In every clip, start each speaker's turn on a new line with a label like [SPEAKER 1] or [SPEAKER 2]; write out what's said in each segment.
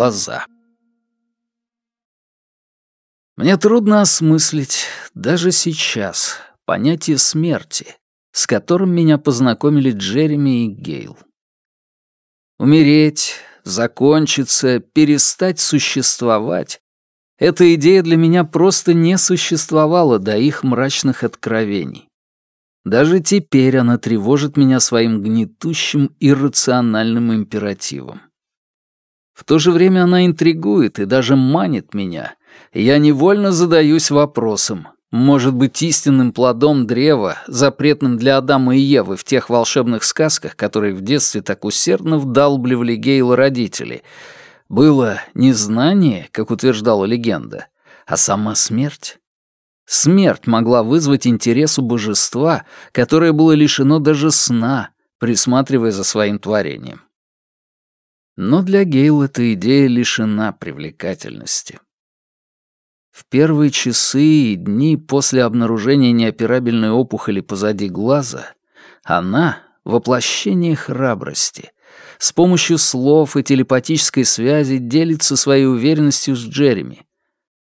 [SPEAKER 1] глаза. Мне трудно осмыслить, даже сейчас, понятие смерти, с которым меня познакомили Джереми и Гейл. Умереть, закончиться, перестать существовать — эта идея для меня просто не существовала до их мрачных откровений. Даже теперь она тревожит меня своим гнетущим иррациональным императивом. В то же время она интригует и даже манит меня. Я невольно задаюсь вопросом, может быть истинным плодом древа, запретным для Адама и Евы в тех волшебных сказках, которые в детстве так усердно вдалбливали Гейла родители, было не знание, как утверждала легенда, а сама смерть? Смерть могла вызвать интерес у божества, которое было лишено даже сна, присматривая за своим творением. Но для Гейл эта идея лишена привлекательности. В первые часы и дни после обнаружения неоперабельной опухоли позади глаза она — воплощение храбрости. С помощью слов и телепатической связи делится своей уверенностью с Джереми,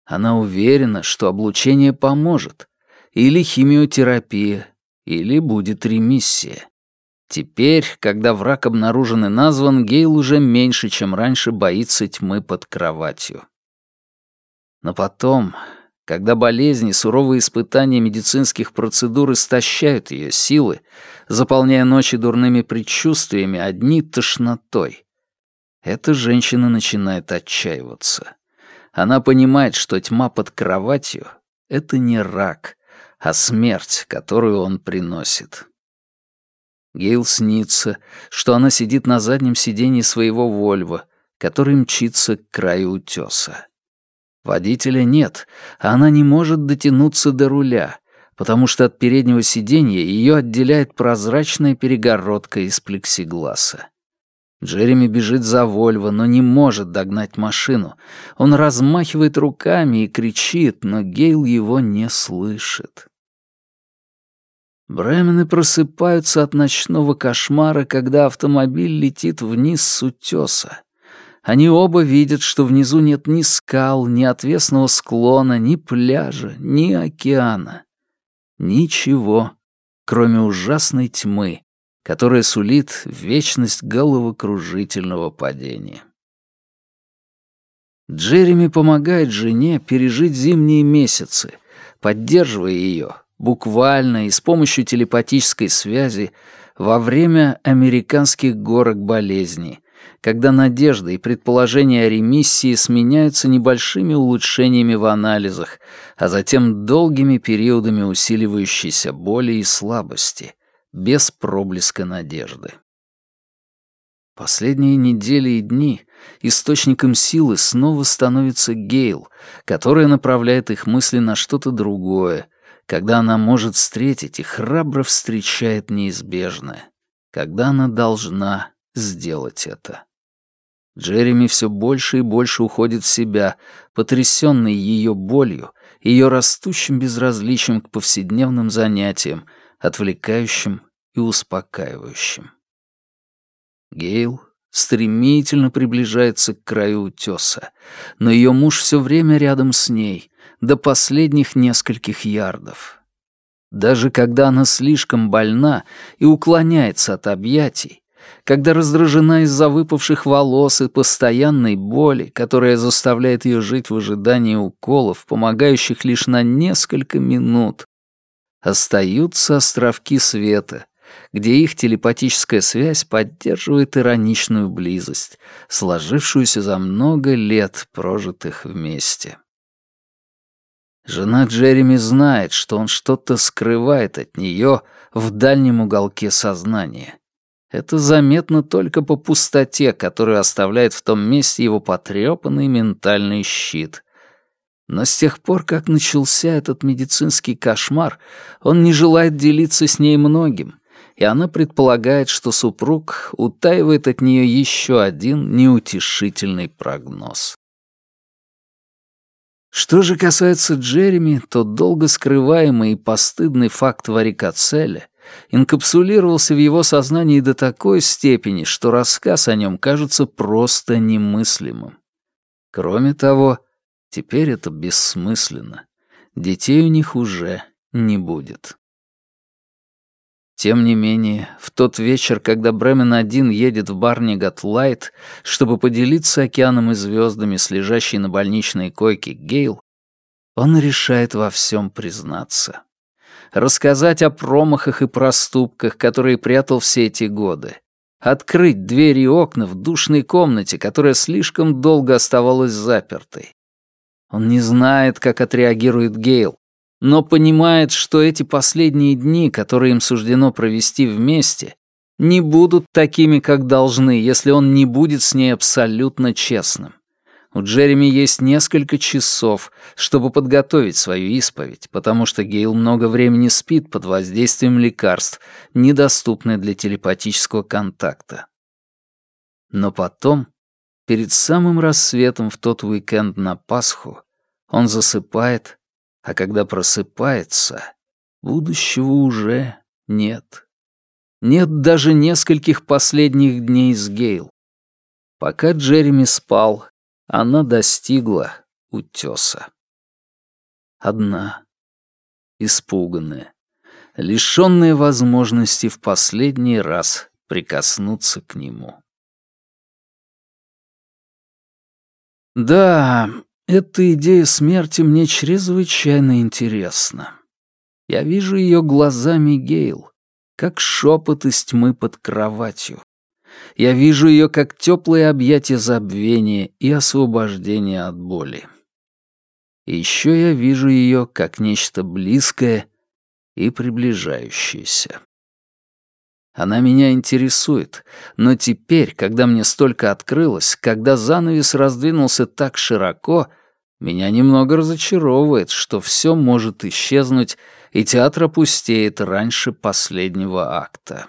[SPEAKER 1] она уверена, что облучение поможет. Или химиотерапия, или будет ремиссия. Теперь, когда враг обнаружен и назван, Гейл уже меньше, чем раньше боится тьмы под кроватью. Но потом, когда болезни, суровые испытания медицинских процедур истощают ее силы, заполняя ночи дурными предчувствиями, одни тошнотой, эта женщина начинает отчаиваться. Она понимает, что тьма под кроватью — это не рак, а смерть, которую он приносит. Гейл снится, что она сидит на заднем сиденье своего Вольво, который мчится к краю утеса. Водителя нет, а она не может дотянуться до руля, потому что от переднего сиденья ее отделяет прозрачная перегородка из плексигласа. Джереми бежит за Вольво, но не может догнать машину. Он размахивает руками и кричит, но Гейл его не слышит. Бремены просыпаются от ночного кошмара, когда автомобиль летит вниз с утеса. Они оба видят, что внизу нет ни скал, ни отвесного склона, ни пляжа, ни океана. Ничего, кроме ужасной тьмы, которая сулит вечность головокружительного падения. Джереми помогает жене пережить зимние месяцы, поддерживая ее, буквально и с помощью телепатической связи, во время американских горок болезни, когда надежда и предположения о ремиссии сменяются небольшими улучшениями в анализах, а затем долгими периодами усиливающейся боли и слабости, без проблеска надежды. Последние недели и дни источником силы снова становится Гейл, которая направляет их мысли на что-то другое, когда она может встретить и храбро встречает неизбежное, когда она должна сделать это. Джереми все больше и больше уходит в себя, потрясенный ее болью, ее растущим безразличием к повседневным занятиям, отвлекающим и успокаивающим. Гейл стремительно приближается к краю утеса, но ее муж все время рядом с ней, до последних нескольких ярдов. Даже когда она слишком больна и уклоняется от объятий, когда раздражена из-за выпавших волос и постоянной боли, которая заставляет ее жить в ожидании уколов, помогающих лишь на несколько минут, Остаются островки света, где их телепатическая связь поддерживает ироничную близость, сложившуюся за много лет, прожитых вместе. Жена Джереми знает, что он что-то скрывает от нее в дальнем уголке сознания. Это заметно только по пустоте, которую оставляет в том месте его потрепанный ментальный щит, но с тех пор, как начался этот медицинский кошмар, он не желает делиться с ней многим, и она предполагает, что супруг утаивает от нее еще один неутешительный прогноз. Что же касается Джереми, то долго скрываемый и постыдный факт варикоцеля инкапсулировался в его сознании до такой степени, что рассказ о нем кажется просто немыслимым. Кроме того, теперь это бессмысленно. Детей у них уже не будет. Тем не менее, в тот вечер, когда Бремен один едет в бар Лайт, чтобы поделиться океаном и звездами с лежащей на больничной койке Гейл, он решает во всем признаться. Рассказать о промахах и проступках, которые прятал все эти годы. Открыть двери и окна в душной комнате, которая слишком долго оставалась запертой. Он не знает, как отреагирует Гейл, но понимает, что эти последние дни, которые им суждено провести вместе, не будут такими, как должны, если он не будет с ней абсолютно честным. У Джереми есть несколько часов, чтобы подготовить свою исповедь, потому что Гейл много времени спит под воздействием лекарств, недоступных для телепатического контакта. Но потом, перед самым рассветом в тот уикенд на Пасху, он засыпает а когда просыпается, будущего уже нет. Нет даже нескольких последних дней с Гейл. Пока Джереми спал, она достигла утеса. Одна, испуганная, лишённая возможности в последний раз прикоснуться к нему. Да, эта идея смерти мне чрезвычайно интересна. Я вижу ее глазами Гейл, как шепот из тьмы под кроватью. Я вижу ее как теплое объятие забвения и освобождение от боли. И еще я вижу ее как нечто близкое и приближающееся. Она меня интересует, но теперь, когда мне столько открылось, когда занавес раздвинулся так широко, меня немного разочаровывает, что все может исчезнуть, и театр опустеет раньше последнего акта.